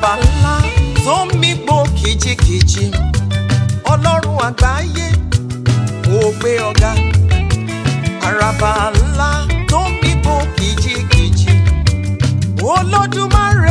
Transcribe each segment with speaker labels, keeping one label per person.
Speaker 1: babalá tó ń mígbó kìjikìji ọlọ́run àgbáyé mo gbé ọ̀gá àràbà ńlá tó ń mígbó kìjikìji olódùmarè.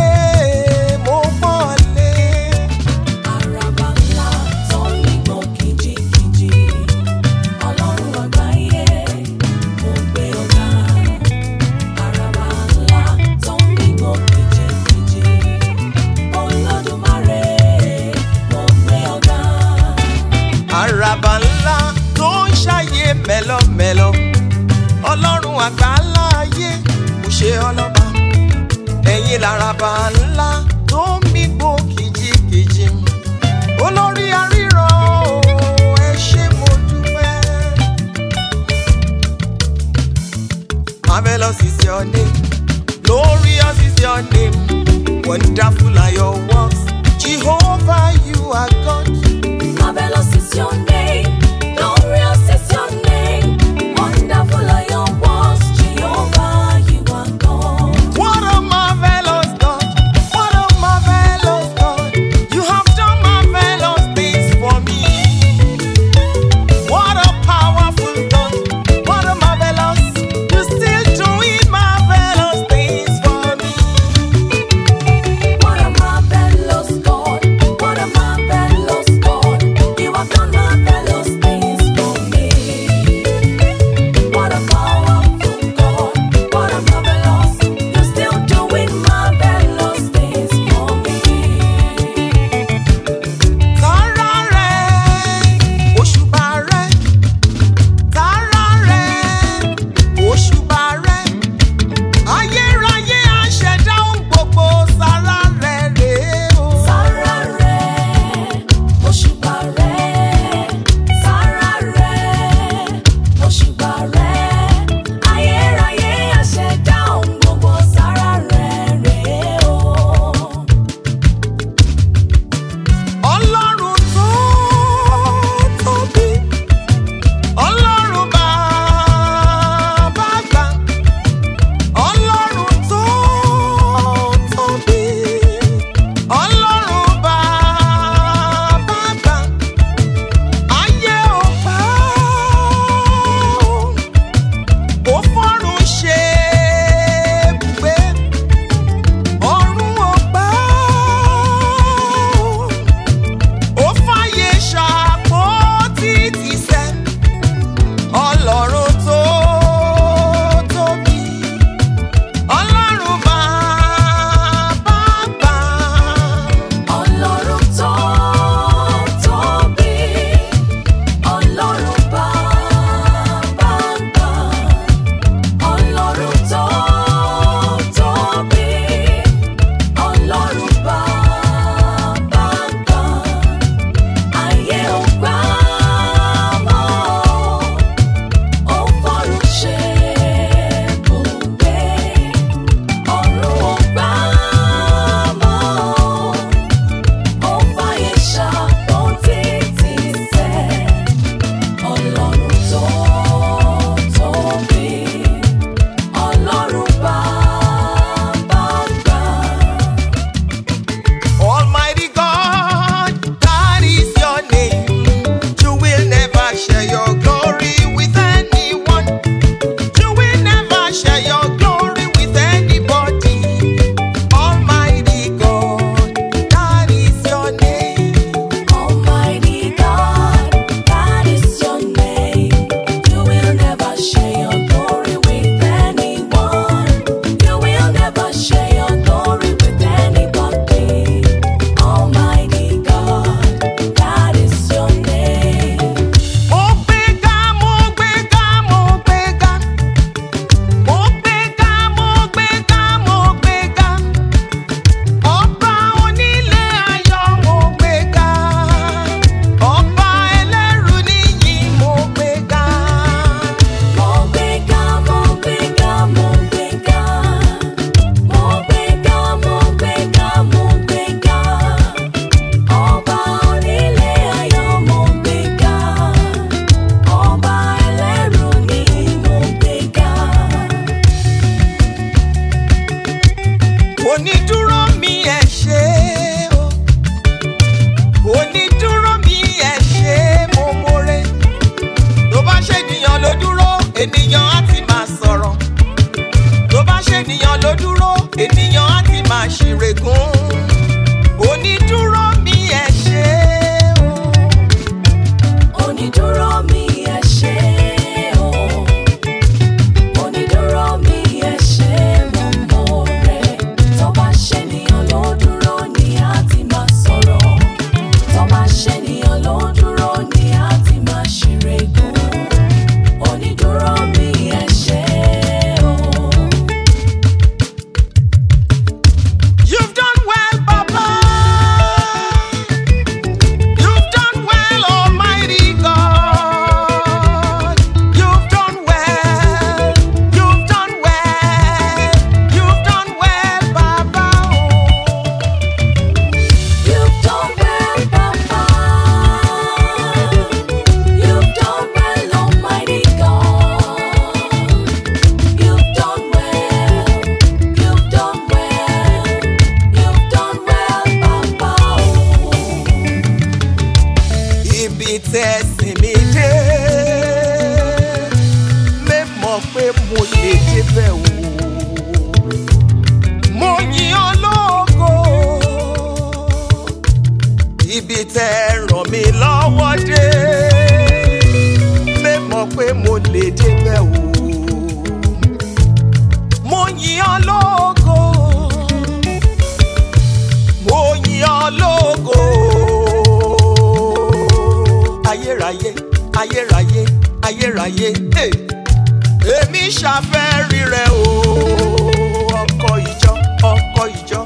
Speaker 1: àgbáńlá ayé kò ṣe ọlọ́ba ẹ̀yin làràbà ńlá tó ń mìgbò kìjikìji olórí aríran ẹ ṣé mo dúpẹ́. marvelous is your name glorious is your name wonderful are your
Speaker 2: works jehovah you are God.
Speaker 1: ṣìrègùn. lè débẹ̀ o. mo yìn ọ́ lógo mo yìn ọ́ lógo ayérayé ayérayé ayérayé èmi ṣàfẹ́ rí o ọkọ ìjọ ọkọ ìjọ.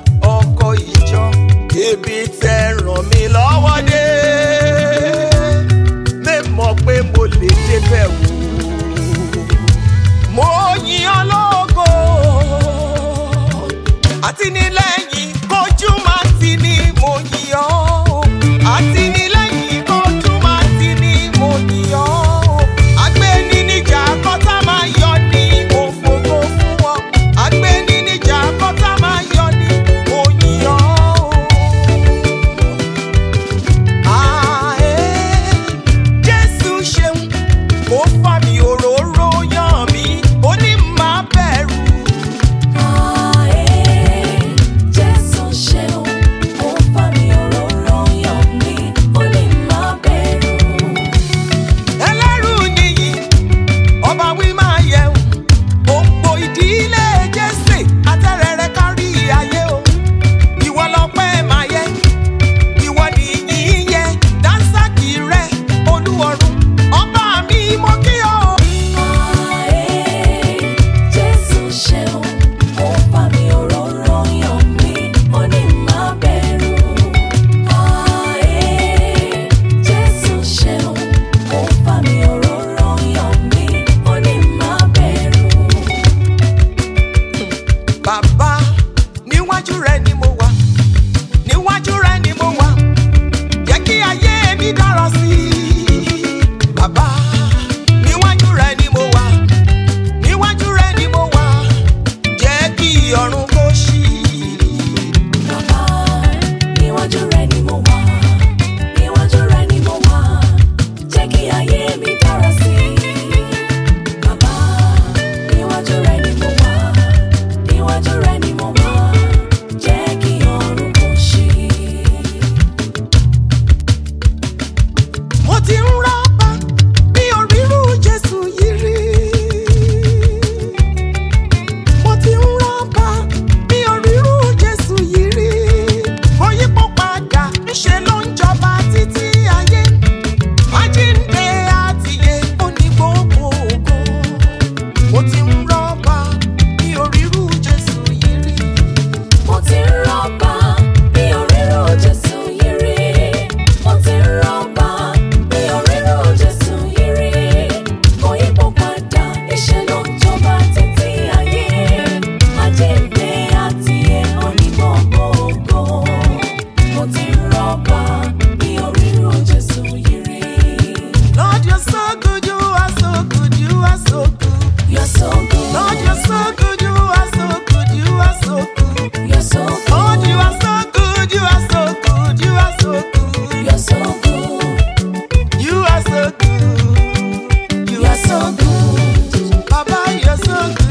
Speaker 1: song.